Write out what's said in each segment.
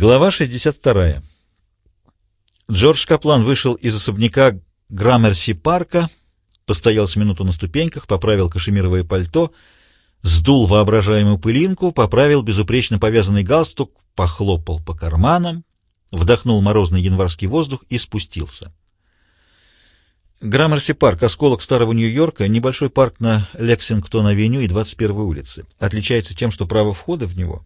Глава 62. Джордж Каплан вышел из особняка Граммерси парка, постоял с минуту на ступеньках, поправил кашемировое пальто, сдул воображаемую пылинку, поправил безупречно повязанный галстук, похлопал по карманам, вдохнул морозный январский воздух и спустился. Граммерси парк — осколок старого Нью-Йорка, небольшой парк на Лексингтон-авеню и 21-й улице. Отличается тем, что право входа в него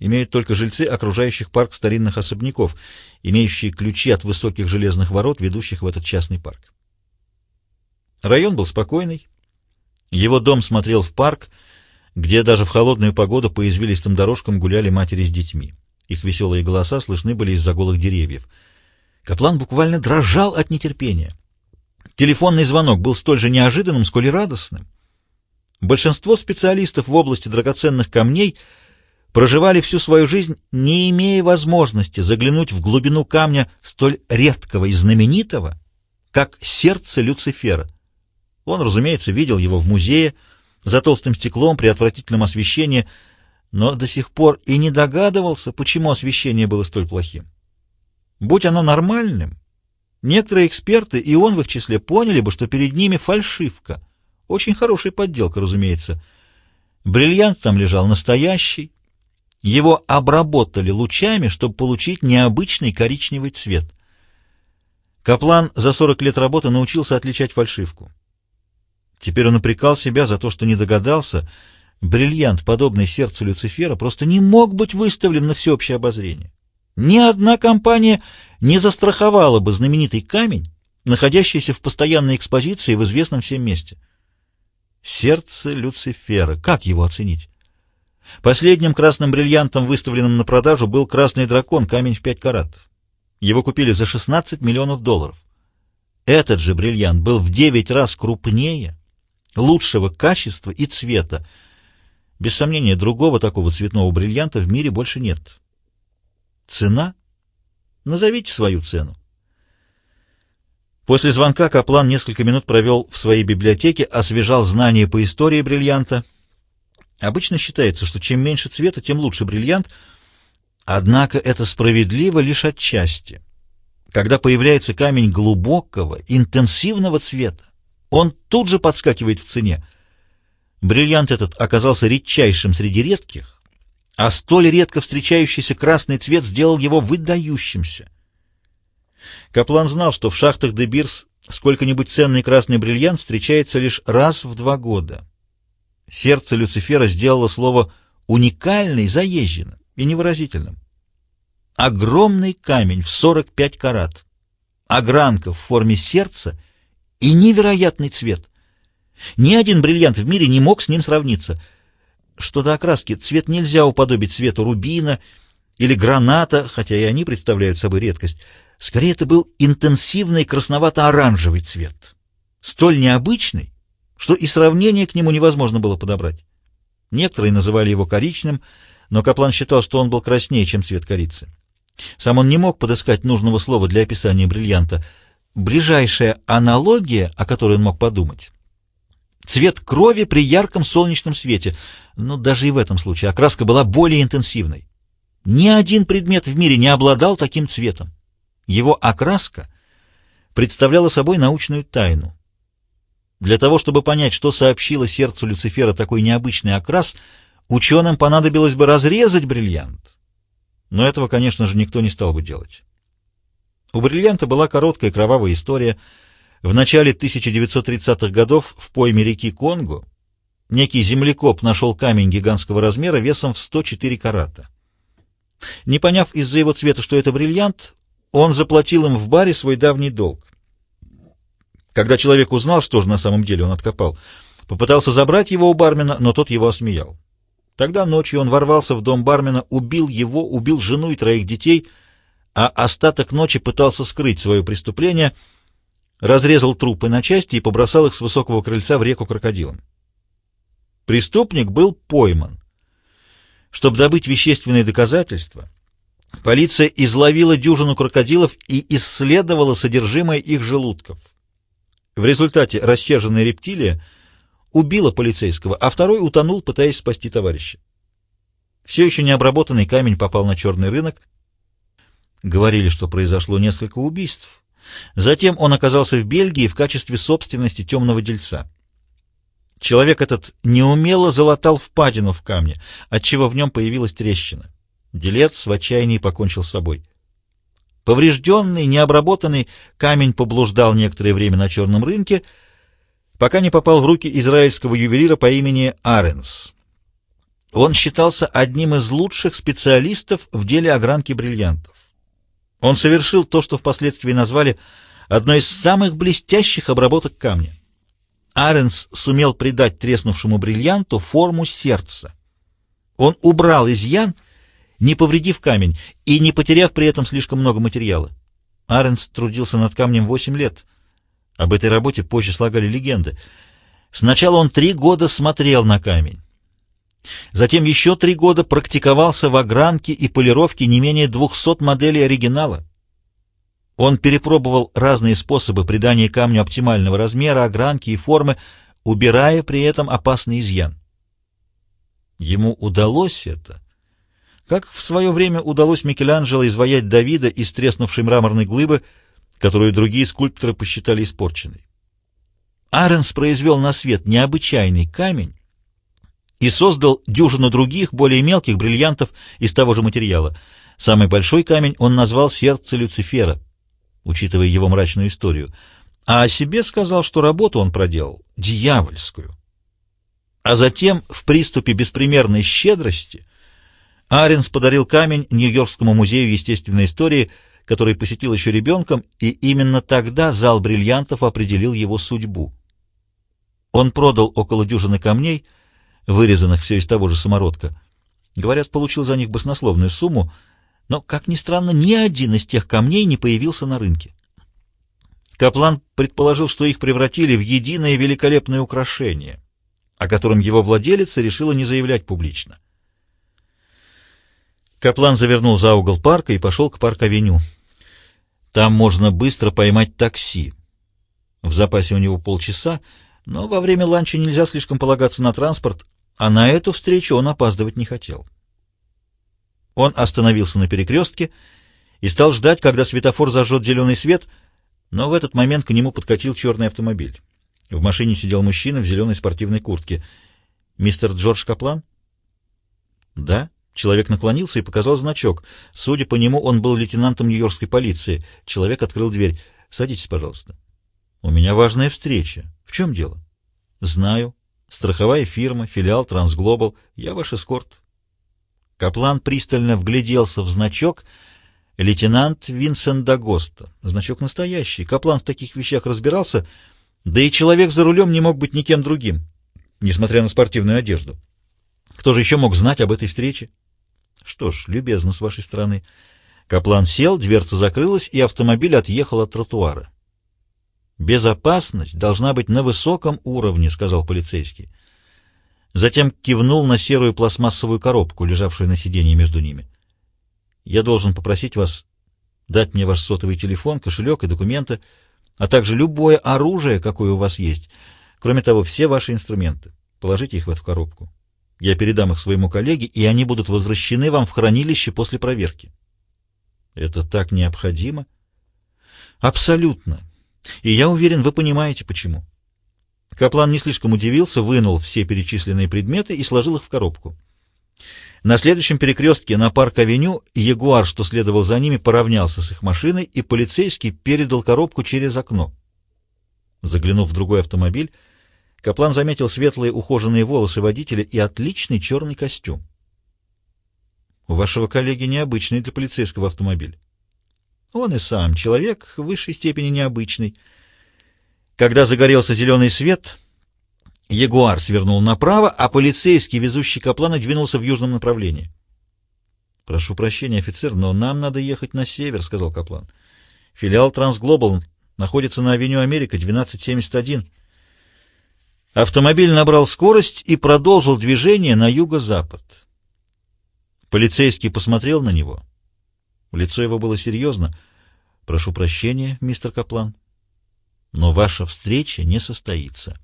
имеют только жильцы окружающих парк старинных особняков, имеющие ключи от высоких железных ворот, ведущих в этот частный парк. Район был спокойный. Его дом смотрел в парк, где даже в холодную погоду по извилистым дорожкам гуляли матери с детьми. Их веселые голоса слышны были из-за голых деревьев. Каплан буквально дрожал от нетерпения. Телефонный звонок был столь же неожиданным, сколь и радостным. Большинство специалистов в области драгоценных камней проживали всю свою жизнь, не имея возможности заглянуть в глубину камня столь редкого и знаменитого, как сердце Люцифера. Он, разумеется, видел его в музее, за толстым стеклом при отвратительном освещении, но до сих пор и не догадывался, почему освещение было столь плохим. Будь оно нормальным, некоторые эксперты, и он в их числе, поняли бы, что перед ними фальшивка. Очень хорошая подделка, разумеется. Бриллиант там лежал настоящий. Его обработали лучами, чтобы получить необычный коричневый цвет. Каплан за 40 лет работы научился отличать фальшивку. Теперь он упрекал себя за то, что не догадался, бриллиант, подобный сердцу Люцифера, просто не мог быть выставлен на всеобщее обозрение. Ни одна компания не застраховала бы знаменитый камень, находящийся в постоянной экспозиции в известном всем месте. Сердце Люцифера. Как его оценить? Последним красным бриллиантом, выставленным на продажу, был красный дракон, камень в 5 карат. Его купили за 16 миллионов долларов. Этот же бриллиант был в 9 раз крупнее, лучшего качества и цвета. Без сомнения, другого такого цветного бриллианта в мире больше нет. Цена? Назовите свою цену. После звонка Каплан несколько минут провел в своей библиотеке, освежал знания по истории бриллианта. Обычно считается, что чем меньше цвета, тем лучше бриллиант, однако это справедливо лишь отчасти. Когда появляется камень глубокого, интенсивного цвета, он тут же подскакивает в цене. Бриллиант этот оказался редчайшим среди редких, а столь редко встречающийся красный цвет сделал его выдающимся. Каплан знал, что в шахтах Дебирс сколько-нибудь ценный красный бриллиант встречается лишь раз в два года. Сердце Люцифера сделало слово «уникальный» заезженным и невыразительным. Огромный камень в 45 карат, огранка в форме сердца и невероятный цвет. Ни один бриллиант в мире не мог с ним сравниться — что до окраски цвет нельзя уподобить цвету рубина или граната, хотя и они представляют собой редкость. Скорее, это был интенсивный красновато-оранжевый цвет, столь необычный, что и сравнение к нему невозможно было подобрать. Некоторые называли его коричневым, но Каплан считал, что он был краснее, чем цвет корицы. Сам он не мог подыскать нужного слова для описания бриллианта. Ближайшая аналогия, о которой он мог подумать, Цвет крови при ярком солнечном свете. Но даже и в этом случае окраска была более интенсивной. Ни один предмет в мире не обладал таким цветом. Его окраска представляла собой научную тайну. Для того, чтобы понять, что сообщило сердцу Люцифера такой необычный окрас, ученым понадобилось бы разрезать бриллиант. Но этого, конечно же, никто не стал бы делать. У бриллианта была короткая кровавая история — в начале 1930-х годов в пойме реки Конго некий землекоп нашел камень гигантского размера весом в 104 карата. Не поняв из-за его цвета, что это бриллиант, он заплатил им в баре свой давний долг. Когда человек узнал, что же на самом деле он откопал, попытался забрать его у бармена, но тот его осмеял. Тогда ночью он ворвался в дом бармена, убил его, убил жену и троих детей, а остаток ночи пытался скрыть свое преступление — разрезал трупы на части и побросал их с высокого крыльца в реку крокодилом. Преступник был пойман. Чтобы добыть вещественные доказательства, полиция изловила дюжину крокодилов и исследовала содержимое их желудков. В результате рассерженная рептилия убила полицейского, а второй утонул, пытаясь спасти товарища. Все еще необработанный камень попал на черный рынок, Говорили, что произошло несколько убийств. Затем он оказался в Бельгии в качестве собственности темного дельца. Человек этот неумело залатал впадину в камне, отчего в нем появилась трещина. Делец в отчаянии покончил с собой. Поврежденный, необработанный, камень поблуждал некоторое время на черном рынке, пока не попал в руки израильского ювелира по имени Аренс. Он считался одним из лучших специалистов в деле огранки бриллиантов. Он совершил то, что впоследствии назвали одной из самых блестящих обработок камня. Аренс сумел придать треснувшему бриллианту форму сердца. Он убрал изъян, не повредив камень и не потеряв при этом слишком много материала. Аренс трудился над камнем 8 лет. Об этой работе позже слагали легенды. Сначала он три года смотрел на камень. Затем еще три года практиковался в огранке и полировке не менее 200 моделей оригинала. Он перепробовал разные способы придания камню оптимального размера, огранки и формы, убирая при этом опасный изъян. Ему удалось это, как в свое время удалось Микеланджело изваять Давида из треснувшей мраморной глыбы, которую другие скульпторы посчитали испорченной. Аренс произвел на свет необычайный камень, и создал дюжину других, более мелких бриллиантов из того же материала. Самый большой камень он назвал «Сердце Люцифера», учитывая его мрачную историю, а о себе сказал, что работу он проделал дьявольскую. А затем, в приступе беспримерной щедрости, Аренс подарил камень Нью-Йоркскому музею естественной истории, который посетил еще ребенком, и именно тогда зал бриллиантов определил его судьбу. Он продал около дюжины камней — вырезанных все из того же самородка. Говорят, получил за них баснословную сумму, но, как ни странно, ни один из тех камней не появился на рынке. Каплан предположил, что их превратили в единое великолепное украшение, о котором его владелица решила не заявлять публично. Каплан завернул за угол парка и пошел к парк-авеню. Там можно быстро поймать такси. В запасе у него полчаса, но во время ланча нельзя слишком полагаться на транспорт, а на эту встречу он опаздывать не хотел. Он остановился на перекрестке и стал ждать, когда светофор зажжет зеленый свет, но в этот момент к нему подкатил черный автомобиль. В машине сидел мужчина в зеленой спортивной куртке. «Мистер Джордж Каплан?» «Да». Человек наклонился и показал значок. Судя по нему, он был лейтенантом Нью-Йоркской полиции. Человек открыл дверь. «Садитесь, пожалуйста». «У меня важная встреча. В чем дело?» «Знаю. Страховая фирма, филиал Трансглобал. Я ваш эскорт. Каплан пристально вгляделся в значок. Лейтенант Винсент Дагоста. Значок настоящий. Каплан в таких вещах разбирался, да и человек за рулем не мог быть никем другим, несмотря на спортивную одежду. Кто же еще мог знать об этой встрече? Что ж, любезно с вашей стороны. Каплан сел, дверца закрылась, и автомобиль отъехал от тротуара. «Безопасность должна быть на высоком уровне», — сказал полицейский. Затем кивнул на серую пластмассовую коробку, лежавшую на сиденье между ними. «Я должен попросить вас дать мне ваш сотовый телефон, кошелек и документы, а также любое оружие, какое у вас есть. Кроме того, все ваши инструменты. Положите их в эту коробку. Я передам их своему коллеге, и они будут возвращены вам в хранилище после проверки». «Это так необходимо?» «Абсолютно. И я уверен, вы понимаете, почему. Каплан не слишком удивился, вынул все перечисленные предметы и сложил их в коробку. На следующем перекрестке на парк-авеню Ягуар, что следовал за ними, поравнялся с их машиной, и полицейский передал коробку через окно. Заглянув в другой автомобиль, Каплан заметил светлые ухоженные волосы водителя и отличный черный костюм. У вашего коллеги необычный для полицейского автомобиль. Он и сам человек в высшей степени необычный. Когда загорелся зеленый свет, Ягуар свернул направо, а полицейский, везущий Каплана, двинулся в южном направлении. «Прошу прощения, офицер, но нам надо ехать на север», — сказал Каплан. «Филиал Трансглобал находится на авеню Америка, 1271». Автомобиль набрал скорость и продолжил движение на юго-запад. Полицейский посмотрел на него — Лицо его было серьезно. «Прошу прощения, мистер Каплан, но ваша встреча не состоится».